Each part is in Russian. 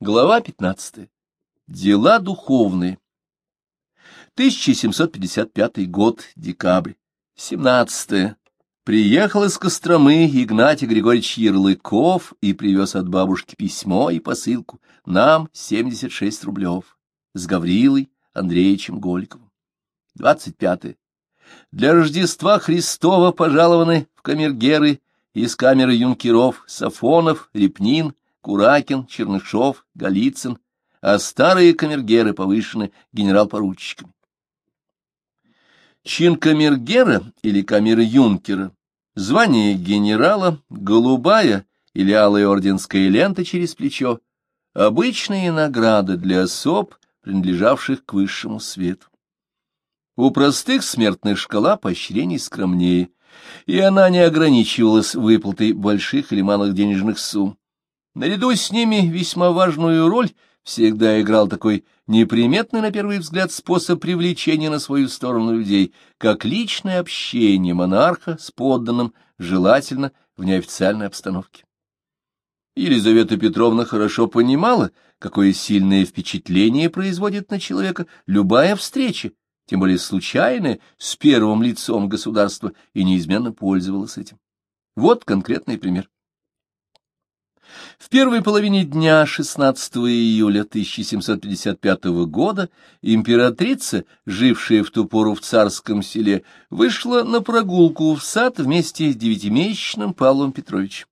Глава 15. Дела духовные. 1755 год, декабрь. 17. Приехал из Костромы Игнатий Григорьевич Ярлыков и привез от бабушки письмо и посылку. Нам 76 рублев. С Гаврилой Андреевичем Голиковым. 25. Для Рождества Христова пожалованы в камергеры из камеры юнкеров Сафонов, Репнин, Куракин, Чернышов, Голицын, а старые камергеры повышены генерал-поручиками. Чин камергера или камер-юнкера, звание генерала, голубая или алая орденская лента через плечо, обычные награды для особ, принадлежавших к высшему свету. У простых смертных шкала поощрений скромнее, и она не ограничивалась выплатой больших или малых денежных сумм. Наряду с ними весьма важную роль всегда играл такой неприметный на первый взгляд способ привлечения на свою сторону людей, как личное общение монарха с подданным, желательно в неофициальной обстановке. Елизавета Петровна хорошо понимала, какое сильное впечатление производит на человека любая встреча, тем более случайная, с первым лицом государства, и неизменно пользовалась этим. Вот конкретный пример. В первой половине дня 16 июля 1755 года императрица, жившая в ту пору в царском селе, вышла на прогулку в сад вместе с девятимесячным Павлом Петровичем.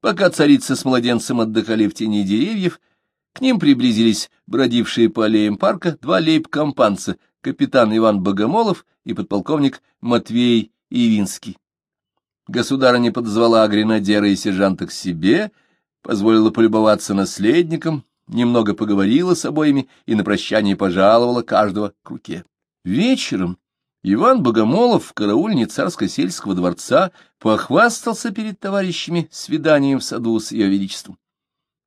Пока царица с младенцем отдыхали в тени деревьев, к ним приблизились бродившие по аллеям парка два лейб-компанца, капитан Иван Богомолов и подполковник Матвей Ивинский. Государыня подозвала гренадера и сержанта к себе, позволила полюбоваться наследником, немного поговорила с обоими и на прощание пожаловала каждого к руке. Вечером Иван Богомолов в караульне царско-сельского дворца похвастался перед товарищами свиданием в саду с ее величеством.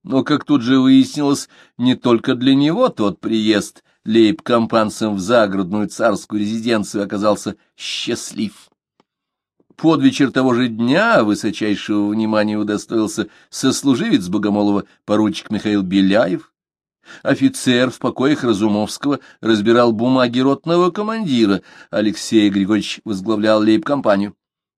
Но, как тут же выяснилось, не только для него тот приезд лейб-компанцем в загородную царскую резиденцию оказался счастлив под вечер того же дня высочайшего внимания удостоился сослуживец Богомолова поручик Михаил Беляев. Офицер в покоях Разумовского разбирал бумаги ротного командира. Алексей Григорьевич возглавлял лейб-компанию.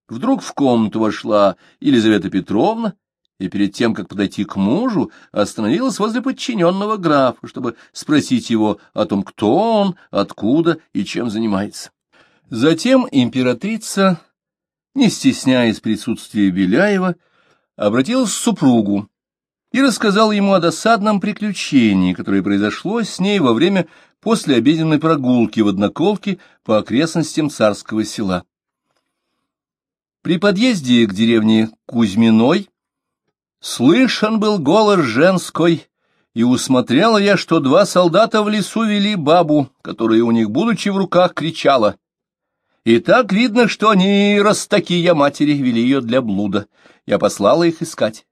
Вдруг в комнату вошла Елизавета Петровна, и перед тем, как подойти к мужу, остановилась возле подчиненного графа, чтобы спросить его о том, кто он, откуда и чем занимается. Затем императрица не стесняясь присутствия Беляева, обратилась к супругу и рассказал ему о досадном приключении, которое произошло с ней во время послеобеденной прогулки в одноколке по окрестностям царского села. При подъезде к деревне Кузьминой слышен был голос женской, и усмотрела я, что два солдата в лесу вели бабу, которая у них, будучи в руках, кричала — и так видно, что они, раз такие матери, вели ее для блуда. Я послала их искать.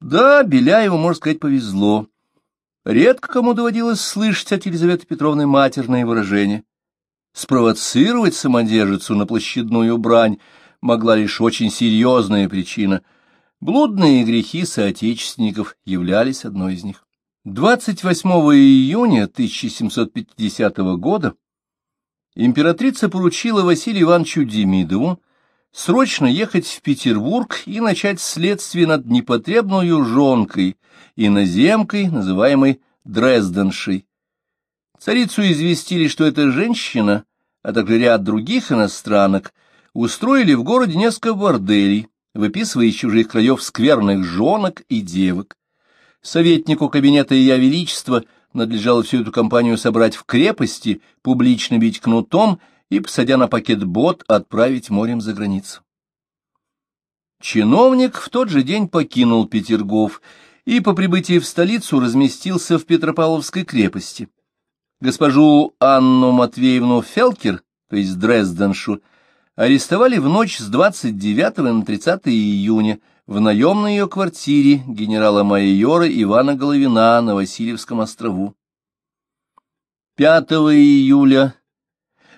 Да, Беляеву, можно сказать, повезло. Редко кому доводилось слышать от Елизаветы Петровны матерные выражения. Спровоцировать самодержицу на площадную брань могла лишь очень серьезная причина. Блудные грехи соотечественников являлись одной из них. 28 июня 1750 года императрица поручила Василию Ивановичу Демидову срочно ехать в Петербург и начать следствие над непотребную жонкой, иноземкой, называемой Дрезденшей. Царицу известили, что эта женщина, а также ряд других иностранок, устроили в городе несколько борделей, выписывая из чужих краев скверных жонок и девок. Советнику кабинета Ее Величества надлежало всю эту компанию собрать в крепости, публично бить кнутом и, посадя на пакет бот, отправить морем за границу. Чиновник в тот же день покинул Петергоф и по прибытии в столицу разместился в Петропавловской крепости. Госпожу Анну Матвеевну Фелкер, то есть Дрезденшу, арестовали в ночь с 29 на 30 июня в наемной ее квартире генерала-майора Ивана Головина на Васильевском острову. 5 июля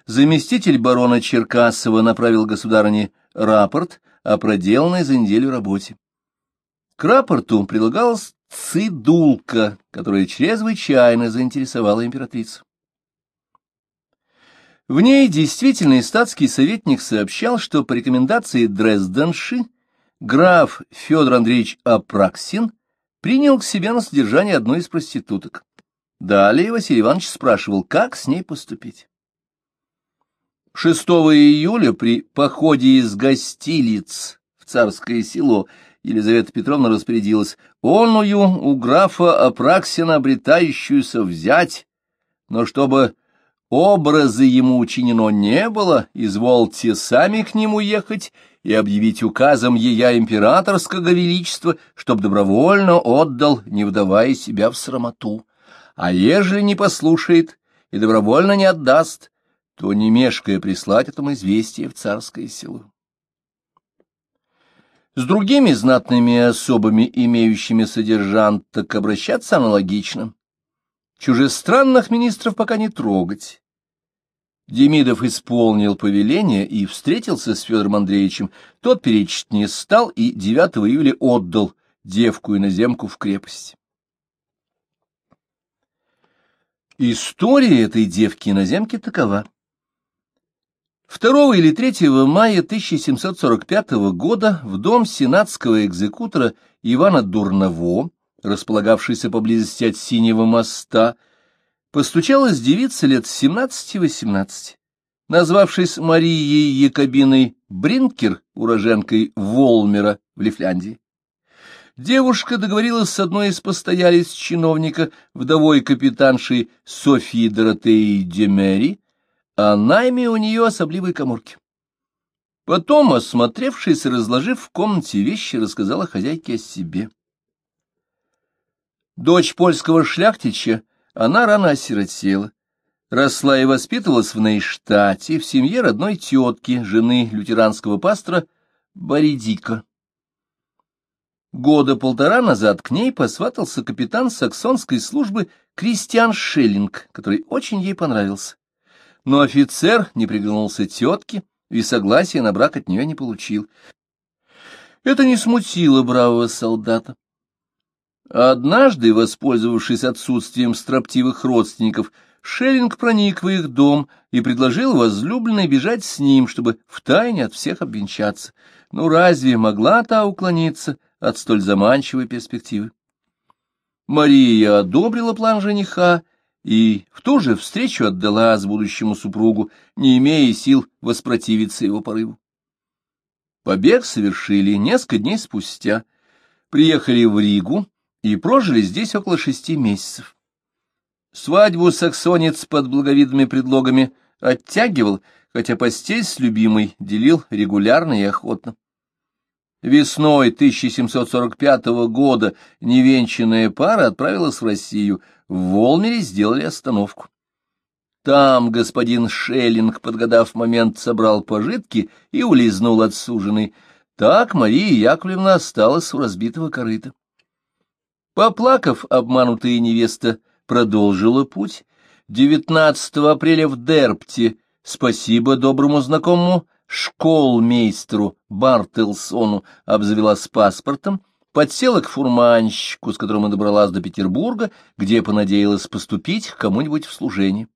заместитель барона Черкасова направил государыне рапорт о проделанной за неделю работе. К рапорту прилагалась цидулка, которая чрезвычайно заинтересовала императрицу. В ней действительный статский советник сообщал, что по рекомендации Дрезденши граф Федор Андреевич Апраксин принял к себе на содержание одну из проституток. Далее Василий Иванович спрашивал, как с ней поступить. 6 июля при походе из гостилиц в царское село Елизавета Петровна распорядилась оную у графа Апраксина обретающуюся взять, но чтобы образы ему учинено не было, извольте сами к нему ехать и объявить указом ея императорского величества, чтоб добровольно отдал, не вдавая себя в срамоту. А ежели не послушает и добровольно не отдаст, то, не мешкая, прислать этому известие в царское село. С другими знатными особами, имеющими содержанток, обращаться аналогично. Чужестранных министров пока не трогать. Демидов исполнил повеление и встретился с Федором Андреевичем. Тот перечить не стал и 9 июля отдал девку-иноземку в крепость. История этой девки-иноземки такова. 2 или 3 мая 1745 года в дом сенатского экзекутора Ивана Дурново, располагавшийся поблизости от Синего моста, постучалась девица лет 17-18. Назвавшись Марией Якобиной Бринкер, уроженкой Волмера в Лифляндии, девушка договорилась с одной из постоялиц чиновника, вдовой капитаншей Софьи Доротеи Демери, о найме у нее особливой коморки. Потом, осмотревшись и разложив в комнате вещи, рассказала хозяйке о себе. Дочь польского шляхтича, она рано осиротела. Росла и воспитывалась в Нейштате, в семье родной тетки, жены лютеранского пастора Боридика. Года полтора назад к ней посватался капитан саксонской службы Кристиан Шеллинг, который очень ей понравился но офицер не приглянулся тетке и согласия на брак от нее не получил. Это не смутило бравого солдата. Однажды, воспользовавшись отсутствием строптивых родственников, Шеллинг проник в их дом и предложил возлюбленной бежать с ним, чтобы втайне от всех обвенчаться. Ну разве могла та уклониться от столь заманчивой перспективы? Мария одобрила план жениха и в ту же встречу отдала с будущему супругу, не имея сил воспротивиться его порыву. Побег совершили несколько дней спустя, приехали в Ригу и прожили здесь около шести месяцев. Свадьбу саксонец под благовидными предлогами оттягивал, хотя постель с любимой делил регулярно и охотно. Весной 1745 года невенчанная пара отправилась в Россию — в Волмере сделали остановку. Там господин Шеллинг, подгадав момент, собрал пожитки и улизнул от суженой. Так Мария Яковлевна осталась у разбитого корыта. Поплакав, обманутая невеста продолжила путь. 19 апреля в Дерпте, спасибо доброму знакомому школмейстеру Бартелсону, обзавелась паспортом, подсела к фурманщику, с которым и добралась до Петербурга, где понадеялась поступить к кому-нибудь в служение.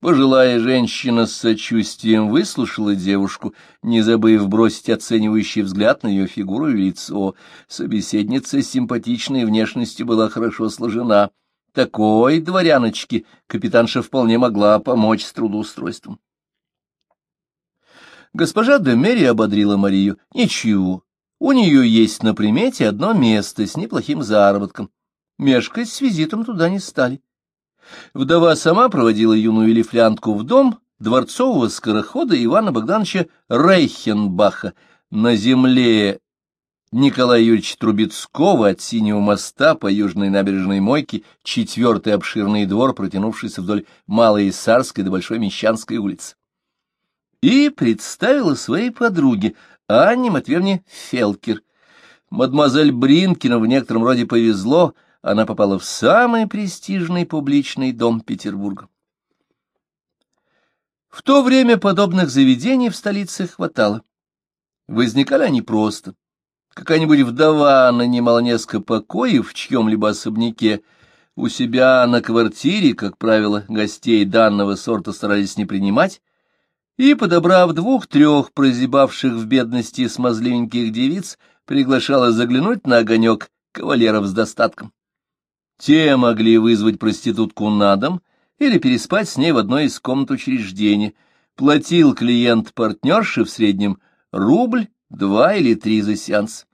Пожилая женщина с сочувствием выслушала девушку, не забыв бросить оценивающий взгляд на ее фигуру и лицо. Собеседница с симпатичной внешностью была хорошо сложена. Такой дворяночке капитанша вполне могла помочь с трудоустройством. Госпожа Демери ободрила Марию. «Ничего, у нее есть на примете одно место с неплохим заработком. Мешкать с визитом туда не стали. Вдова сама проводила юную лифлянтку в дом дворцового скорохода Ивана Богдановича Рейхенбаха на земле Николая Юрьевича Трубецкого от Синего моста по южной набережной Мойки, четвертый обширный двор, протянувшийся вдоль Малой Исарской до Большой Мещанской улицы. И представила своей подруге, Анне Матвеевне Фелкер. Мадемуазель Бринкина в некотором роде повезло, она попала в самый престижный публичный дом Петербурга. В то время подобных заведений в столице хватало. Возникали они просто. какая-нибудь вдова нанимала несколько покоев в чьем-либо особняке, у себя на квартире, как правило, гостей данного сорта старались не принимать, и, подобрав двух-трех прозябавших в бедности смазливеньких девиц, приглашала заглянуть на огонек кавалеров с достатком. Те могли вызвать проститутку на дом или переспать с ней в одной из комнат учреждения. Платил клиент партнерши в среднем рубль, два или три за сеанс.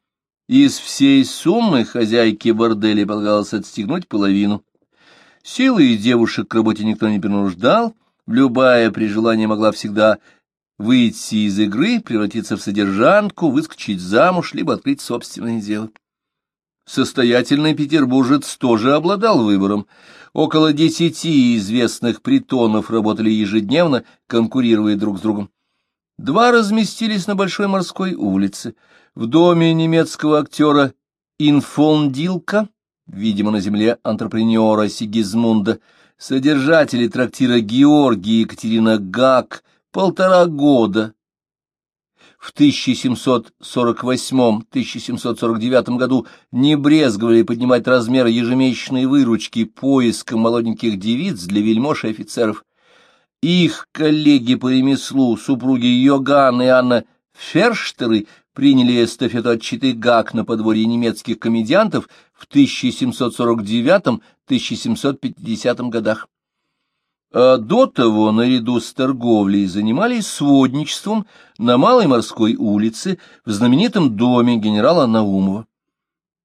Из всей суммы хозяйке борделя полагалось отстегнуть половину. Силы девушек к работе никто не принуждал, любая при желании могла всегда выйти из игры, превратиться в содержанку, выскочить замуж, либо открыть собственное дело. Состоятельный петербуржец тоже обладал выбором. Около десяти известных притонов работали ежедневно, конкурируя друг с другом. Два разместились на Большой морской улице. В доме немецкого актера Инфондилка, видимо, на земле антрепренера Сигизмунда, содержатели трактира Георгий и Екатерина Гак полтора года в 1748-1749 году не брезговали поднимать размеры ежемесячной выручки поиском молоденьких девиц для вельмож и офицеров. Их коллеги по ремеслу, супруги Йоганн и Анна Ферштеры, приняли эстафету от Читы Гак на подворье немецких комедиантов в 1749-1750 годах а до того, наряду с торговлей, занимались сводничеством на Малой морской улице в знаменитом доме генерала Наумова.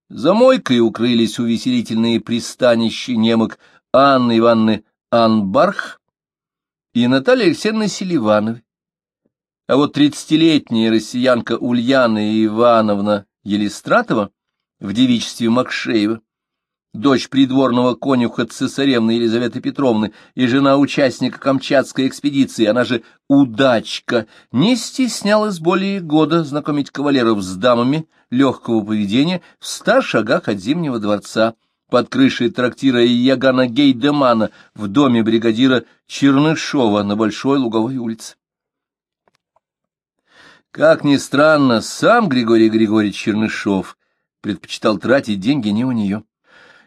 За мойкой укрылись увеселительные пристанища немок Анны Ивановны Анбарх и Натальи Алексеевны Селивановой. А вот тридцатилетняя россиянка Ульяна Ивановна Елистратова в девичестве Макшеева дочь придворного конюха цесаревны Елизаветы Петровны и жена участника Камчатской экспедиции, она же Удачка, не стеснялась более года знакомить кавалеров с дамами легкого поведения в ста шагах от Зимнего дворца, под крышей трактира Ягана Гейдемана в доме бригадира Чернышова на Большой Луговой улице. Как ни странно, сам Григорий Григорьевич Чернышов предпочитал тратить деньги не у нее.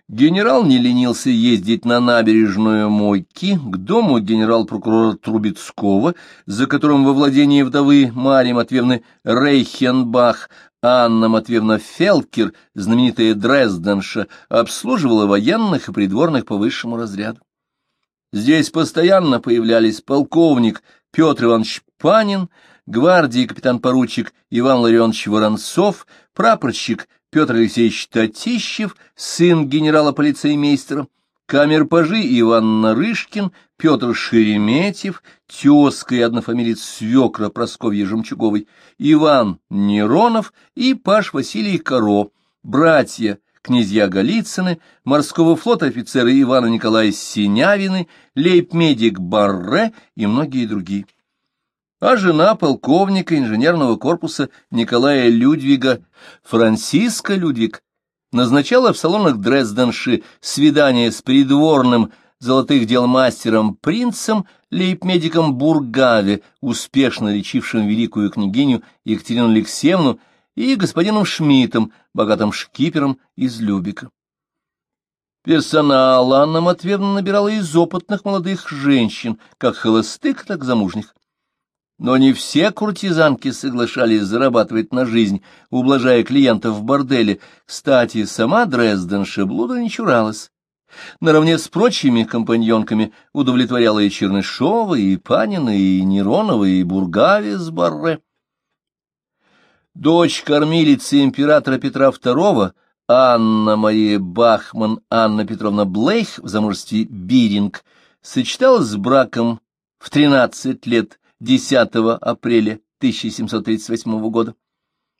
Генерал не ленился ездить на набережную Мойки к дому генерал-прокурора Трубецкого, за которым во владении вдовы Марии Матвеевны Рейхенбах Анна Матвеевна Фелкер, знаменитая Дрезденша, обслуживала военных и придворных по высшему разряду. Здесь постоянно появлялись полковник Петр Иванович Панин, гвардии капитан-поручик Иван Ларионович Воронцов, прапорщик Петр Алексеевич Татищев, сын генерала-полицеймейстера, камер-пажи Иван Нарышкин, Петр Шереметьев, тезка и однофамилец свекра Просковья Жемчуговой, Иван Неронов и Паш Василий Коро, братья князья Голицыны, морского флота офицеры Ивана Николая Синявины, лейб-медик Барре и многие другие а жена полковника инженерного корпуса Николая Людвига, Франциска Людвиг, назначала в салонах Дрезденши свидание с придворным золотых дел мастером принцем, лейб-медиком Бургаве, успешно лечившим великую княгиню Екатерину Алексеевну, и господином Шмидтом, богатым шкипером из Любика. Персонал Анна Матвеевна набирала из опытных молодых женщин, как холостых, так замужних. Но не все куртизанки соглашались зарабатывать на жизнь, ублажая клиентов в борделе. Кстати, сама Дрезденша блуда не чуралась. Наравне с прочими компаньонками удовлетворяла и Чернышова, и Панина, и Неронова, и Бургави с Барре. Дочь кормилицы императора Петра II, Анна Мария Бахман, Анна Петровна Блейх в замужестве Биринг, сочеталась с браком в 13 лет 10 апреля 1738 года.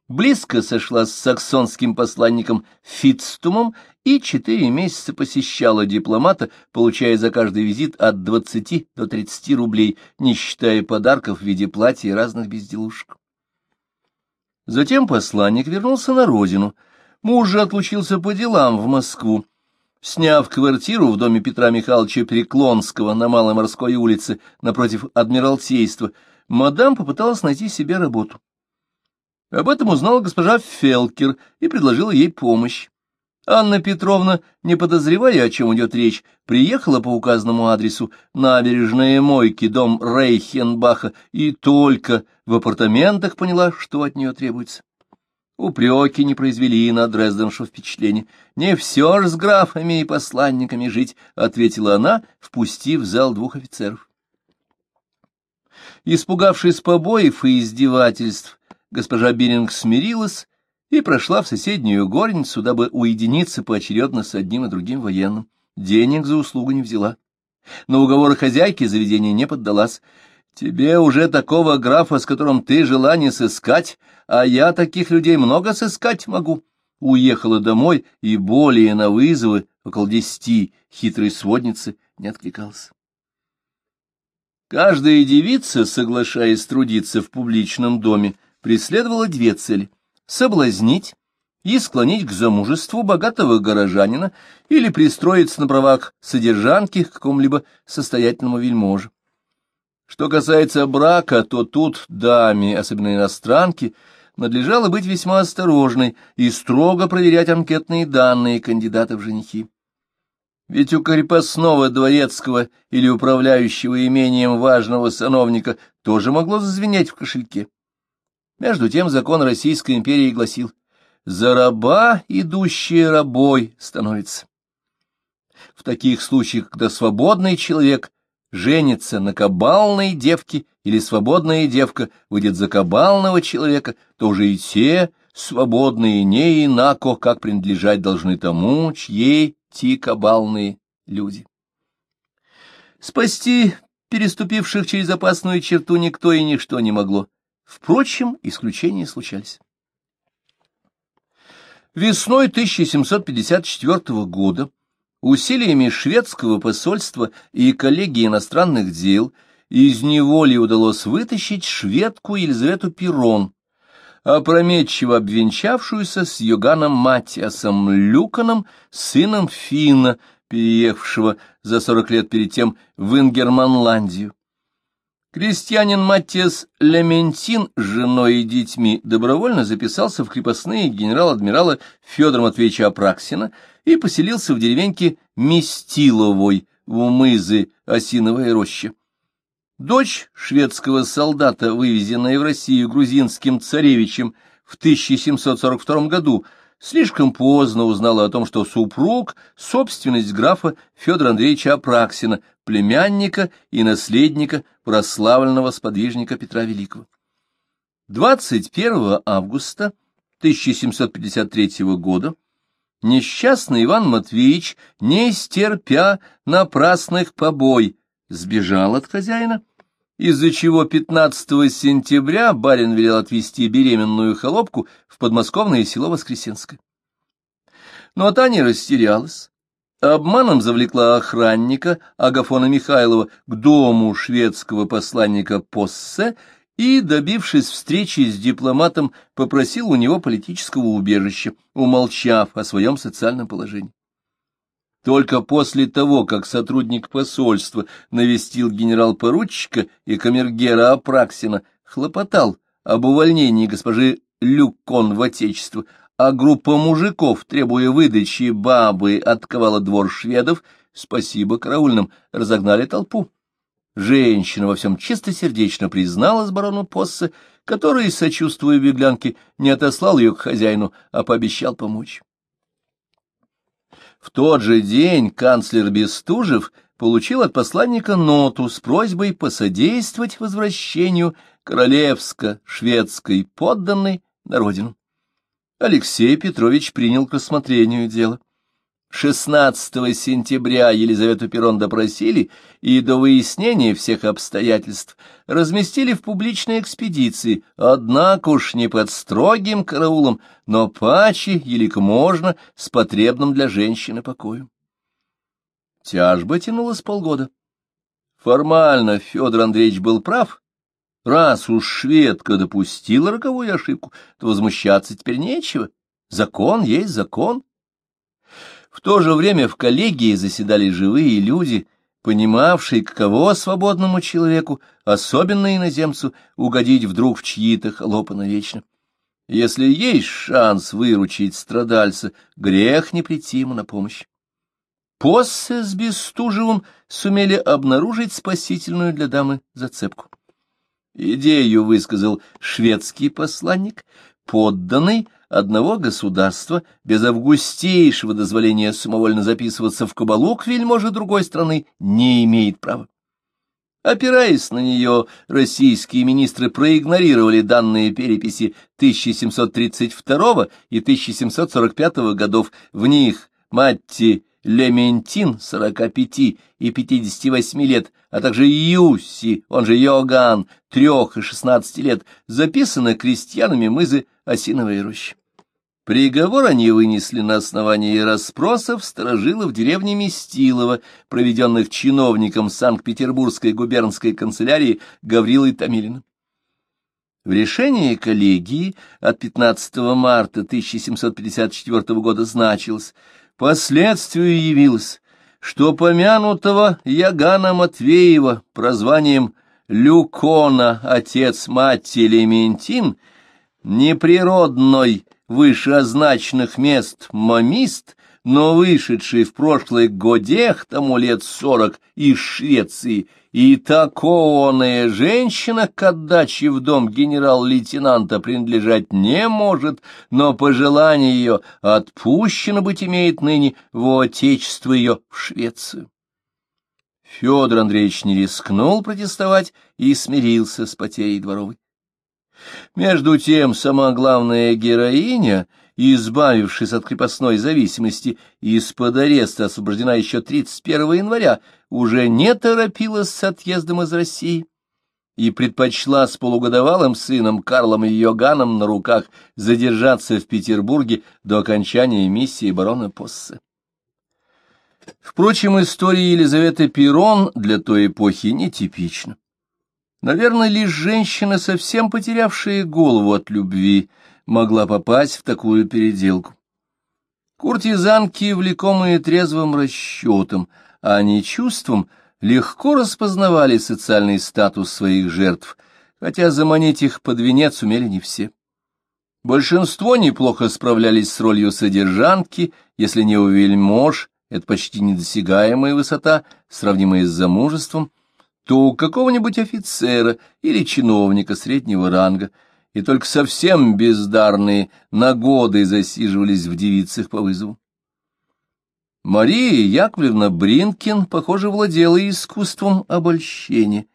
Близко сошла с саксонским посланником Фитстумом и четыре месяца посещала дипломата, получая за каждый визит от 20 до 30 рублей, не считая подарков в виде платья и разных безделушек. Затем посланник вернулся на родину. Муж же отлучился по делам в Москву. Сняв квартиру в доме Петра Михайловича Переклонского на Малой морской улице напротив Адмиралтейства, мадам попыталась найти себе работу. Об этом узнала госпожа Фелкер и предложила ей помощь. Анна Петровна, не подозревая, о чем идет речь, приехала по указанному адресу набережные Мойки, дом Рейхенбаха, и только в апартаментах поняла, что от нее требуется. Упреки не произвели на Дрезденшу впечатления. «Не все ж с графами и посланниками жить», — ответила она, впустив в зал двух офицеров. Испугавшись побоев и издевательств, госпожа Биринг смирилась и прошла в соседнюю горницу, дабы уединиться поочередно с одним и другим военным. Денег за услугу не взяла. На уговоры хозяйки заведения не поддалась. «Тебе уже такого графа, с которым ты жила, не сыскать, а я таких людей много сыскать могу». Уехала домой и более на вызовы около десяти хитрой сводницы не откликался. Каждая девица, соглашаясь трудиться в публичном доме, преследовала две цели — соблазнить и склонить к замужеству богатого горожанина или пристроиться на правах содержанки к какому-либо состоятельному вельможе. Что касается брака, то тут даме, особенно иностранке, надлежало быть весьма осторожной и строго проверять анкетные данные кандидата в женихи. Ведь у крепостного дворецкого или управляющего имением важного сановника тоже могло зазвенеть в кошельке. Между тем закон Российской империи гласил «За раба, идущие рабой, становится». В таких случаях, когда свободный человек женится на кабалной девке или свободная девка выйдет за кабалного человека, то уже и те свободные не инако, как принадлежать должны тому, чьей те кабалные люди. Спасти переступивших через опасную черту никто и ничто не могло. Впрочем, исключения случались. Весной 1754 года усилиями шведского посольства и коллегии иностранных дел из неволи удалось вытащить шведку Елизавету Перрон, опрометчиво обвенчавшуюся с Йоганом Матиасом Люканом, сыном Финна, переехавшего за сорок лет перед тем в Ингерманландию. Крестьянин Матиас Лементин с женой и детьми добровольно записался в крепостные генерал-адмирала Федора Матвеевича Апраксина и поселился в деревеньке Местиловой в Умызы Осиновая роща. Дочь шведского солдата, вывезенная в Россию грузинским царевичем в 1742 году, слишком поздно узнала о том, что супруг — собственность графа Федора Андреевича Апраксина, племянника и наследника прославленного сподвижника Петра Великого. 21 августа 1753 года несчастный Иван Матвеевич, не стерпя напрасных побой, сбежал от хозяина, из-за чего 15 сентября барин велел отвезти беременную холопку в подмосковное село Воскресенское. Но та не растерялась. Обманом завлекла охранника Агафона Михайлова к дому шведского посланника Поссе и, добившись встречи с дипломатом, попросил у него политического убежища, умолчав о своем социальном положении. Только после того, как сотрудник посольства навестил генерал-поручика и камергера Апраксина, хлопотал об увольнении госпожи Люкон в Отечество, а группа мужиков, требуя выдачи бабы, отковала двор шведов, спасибо караульным, разогнали толпу. Женщина во всем чистосердечно призналась барону Поссе, который, сочувствуя беглянке, не отослал ее к хозяину, а пообещал помочь. В тот же день канцлер Бестужев получил от посланника ноту с просьбой посодействовать возвращению королевско-шведской подданной на родину. Алексей Петрович принял к рассмотрению дело. 16 сентября Елизавету Перрон допросили и до выяснения всех обстоятельств разместили в публичной экспедиции, однако уж не под строгим караулом, но паче, елик можно, с потребным для женщины покоем. Тяжба тянулась полгода. Формально Федор Андреевич был прав. Раз уж шведка допустила роковую ошибку, то возмущаться теперь нечего. Закон есть закон. В то же время в коллегии заседали живые люди, понимавшие, каково свободному человеку, особенно иноземцу, угодить вдруг в чьи-то холопы навечно. Если есть шанс выручить страдальца, грех не прийти ему на помощь. Поссе с Бестужевым сумели обнаружить спасительную для дамы зацепку. Идею высказал шведский посланник, подданный одного государства, без августейшего дозволения самовольно записываться в кабалу к вельможе другой страны, не имеет права. Опираясь на нее, российские министры проигнорировали данные переписи 1732 и 1745 годов. В них Матти Лементин, 45 и 58 лет, а также Юси, он же Йоган, 3 и 16 лет, записаны крестьянами мызы Осиновой рощи. Приговор они вынесли на основании расспросов сторожилов деревни Местилова, проведенных чиновником Санкт-Петербургской губернской канцелярии Гаврилой Томилиным. В решении коллегии от 15 марта 1754 года значилось «Последствию явилось, что помянутого Ягана Матвеева прозванием Люкона, отец-мать Телементин, неприродной вышеозначенных мест мамист, но вышедший в прошлый годех, тому лет сорок, из Швеции, и таконая женщина к отдаче в дом генерал-лейтенанта принадлежать не может, но по желанию ее отпущено быть имеет ныне в отечество ее в Швецию. Федор Андреевич не рискнул протестовать и смирился с потерей дворовой. Между тем, сама главная героиня, избавившись от крепостной зависимости из-под ареста освобождена еще 31 января, уже не торопилась с отъездом из России и предпочла с полугодовалым сыном Карлом и Йоганом на руках задержаться в Петербурге до окончания миссии барона Поссе. Впрочем, история Елизаветы Перрон для той эпохи нетипична. Наверное, лишь женщина, совсем потерявшая голову от любви, могла попасть в такую переделку. Куртизанки, влекомые трезвым расчетом, а не чувством, легко распознавали социальный статус своих жертв, хотя заманить их под венец умели не все. Большинство неплохо справлялись с ролью содержанки, если не у вельмож, это почти недосягаемая высота, сравнимая с замужеством, то у какого-нибудь офицера или чиновника среднего ранга, и только совсем бездарные на годы засиживались в девицах по вызову. Мария Яковлевна Бринкин, похоже, владела искусством обольщения.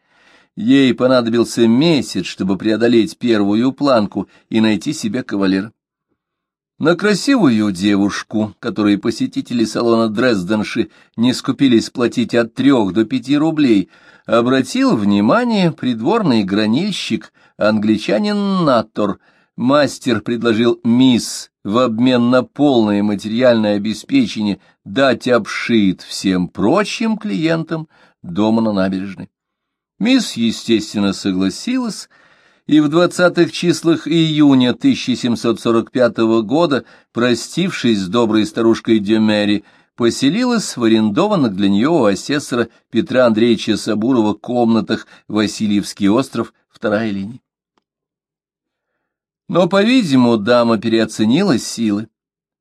Ей понадобился месяц, чтобы преодолеть первую планку и найти себе кавалера. На красивую девушку, которой посетители салона Дрезденши не скупились платить от трех до пяти рублей, обратил внимание придворный гранильщик, англичанин Натор. Мастер предложил мисс в обмен на полное материальное обеспечение дать обшит всем прочим клиентам дома на набережной. Мисс, естественно, согласилась, и в двадцатых числах июня 1745 года, простившись с доброй старушкой Дюмери, поселилась в арендованных для нее у асессора Петра Андреевича Сабурова комнатах Васильевский остров, вторая линия. Но, по-видимому, дама переоценила силы.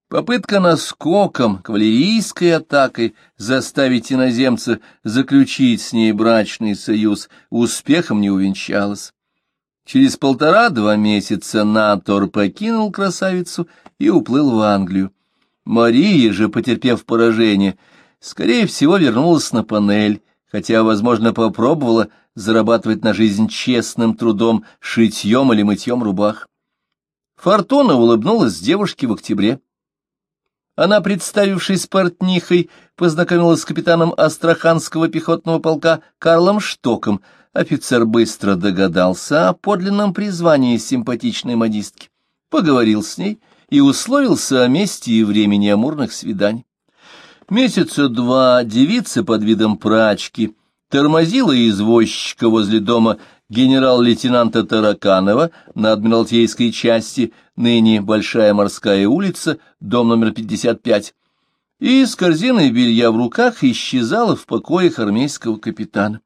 Попытка наскоком, кавалерийской атакой заставить иноземца заключить с ней брачный союз успехом не увенчалась. Через полтора-два месяца Натор покинул красавицу и уплыл в Англию. Мария же, потерпев поражение, скорее всего вернулась на панель, хотя, возможно, попробовала зарабатывать на жизнь честным трудом, шитьем или мытьем рубах. Фортуна улыбнулась девушке в октябре. Она, представившись портнихой, познакомилась с капитаном Астраханского пехотного полка Карлом Штоком — Офицер быстро догадался о подлинном призвании симпатичной модистки, поговорил с ней и условился о месте и времени амурных свиданий. Месяца два девица под видом прачки тормозила извозчика возле дома генерал-лейтенанта Тараканова на Адмиралтейской части, ныне Большая морская улица, дом номер 55, и с корзиной белья в руках исчезала в покоях армейского капитана.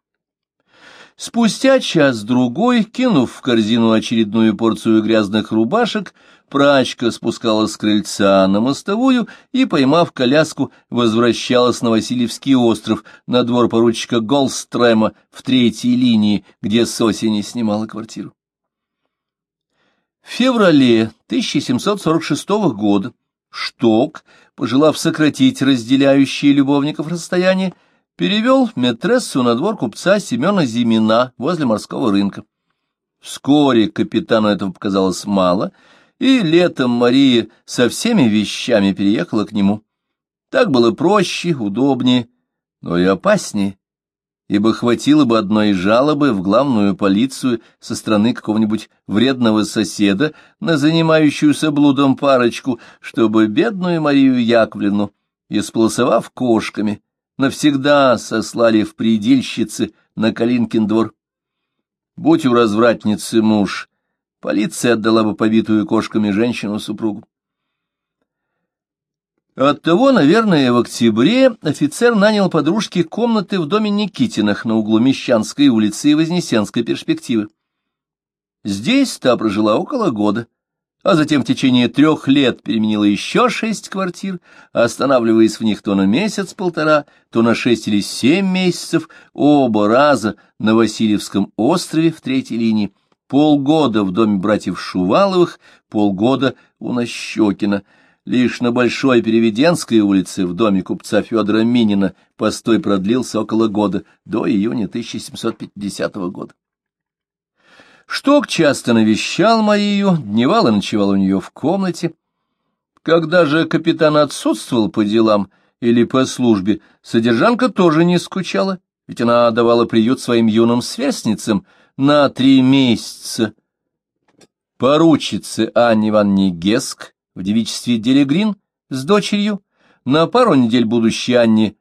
Спустя час-другой, кинув в корзину очередную порцию грязных рубашек, прачка спускалась с крыльца на мостовую и, поймав коляску, возвращалась на Васильевский остров, на двор поручика Голстрема в третьей линии, где с осени снимала квартиру. В феврале 1746 года Шток, пожелав сократить разделяющие любовников расстояние, перевел метрессу на двор купца Семена Зимина возле морского рынка. Вскоре капитану этого показалось мало, и летом Мария со всеми вещами переехала к нему. Так было проще, удобнее, но и опаснее ибо хватило бы одной жалобы в главную полицию со стороны какого-нибудь вредного соседа на занимающуюся блудом парочку, чтобы бедную Марию Яковлевну, исполосовав кошками, навсегда сослали в предельщицы на Калинкин двор. Будь у развратницы муж, полиция отдала бы побитую кошками женщину супругу. Оттого, наверное, в октябре офицер нанял подружке комнаты в доме Никитинах на углу Мещанской улицы и Вознесенской перспективы. Здесь та прожила около года, а затем в течение трех лет переменила еще шесть квартир, останавливаясь в них то на месяц-полтора, то на шесть или семь месяцев, оба раза на Васильевском острове в третьей линии, полгода в доме братьев Шуваловых, полгода у Нащекина — Лишь на Большой Переведенской улице в доме купца Федора Минина постой продлился около года, до июня 1750 года. Шток часто навещал Марию, дневал и ночевал у нее в комнате. Когда же капитан отсутствовал по делам или по службе, содержанка тоже не скучала, ведь она давала приют своим юным сверстницам на три месяца. Поручице Анне Ивановне Геск, в девичестве Делегрин с дочерью, на пару недель будущей Анне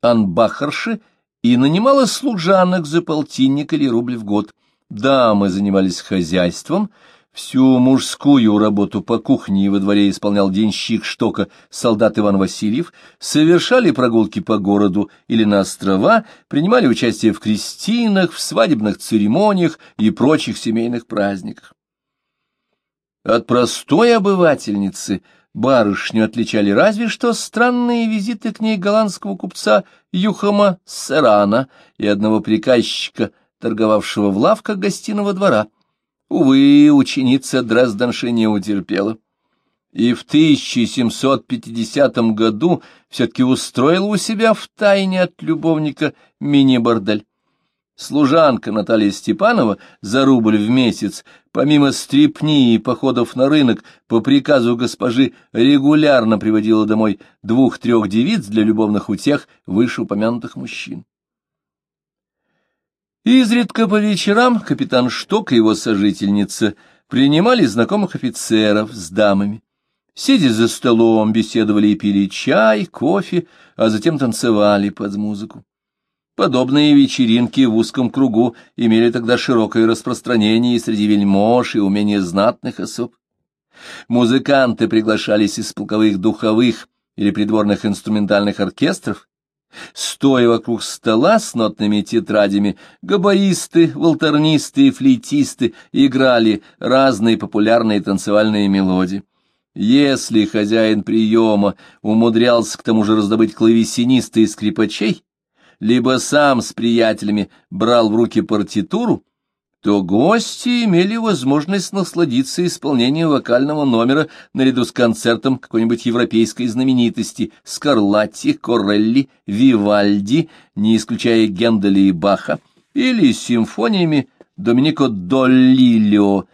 Анбахарши и нанимала служанок за полтинник или рубль в год. Дамы занимались хозяйством, всю мужскую работу по кухне и во дворе исполнял денщик штока солдат Иван Васильев, совершали прогулки по городу или на острова, принимали участие в крестинах, в свадебных церемониях и прочих семейных праздниках. От простой обывательницы барышню отличали разве что странные визиты к ней голландского купца Юхама Серана и одного приказчика, торговавшего в лавках гостиного двора. Увы, ученица Дрезденши не утерпела. И в 1750 году все-таки устроила у себя в тайне от любовника мини-бордель. Служанка Наталья Степанова за рубль в месяц, помимо стрипни и походов на рынок, по приказу госпожи регулярно приводила домой двух-трех девиц для любовных утех вышеупомянутых мужчин. Изредка по вечерам капитан Шток и его сожительница принимали знакомых офицеров с дамами. Сидя за столом, беседовали и пили чай, кофе, а затем танцевали под музыку. Подобные вечеринки в узком кругу имели тогда широкое распространение и среди вельмож и умения знатных особ. Музыканты приглашались из полковых духовых или придворных инструментальных оркестров. Стоя вокруг стола с нотными тетрадями, габаисты, волторнисты и флейтисты играли разные популярные танцевальные мелодии. Если хозяин приема умудрялся к тому же раздобыть клавесиниста и скрипачей, либо сам с приятелями брал в руки партитуру, то гости имели возможность насладиться исполнением вокального номера наряду с концертом какой-нибудь европейской знаменитости Скарлатти, Корелли, Вивальди, не исключая Генделя и Баха, или симфониями Доминико Доллилио.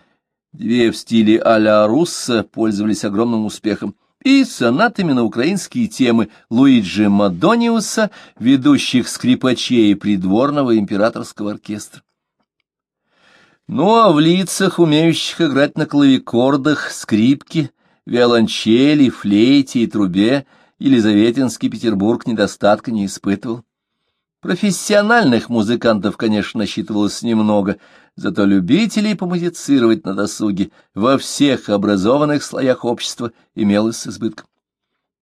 Две в стиле а-ля Русса пользовались огромным успехом и сонатами на украинские темы Луиджи Мадониуса, ведущих скрипачей придворного императорского оркестра. Ну а в лицах, умеющих играть на клавикордах, скрипке, виолончели, флейте и трубе, Елизаветинский Петербург недостатка не испытывал. Профессиональных музыкантов, конечно, насчитывалось немного, зато любителей помузицировать на досуге во всех образованных слоях общества имелось с избытком.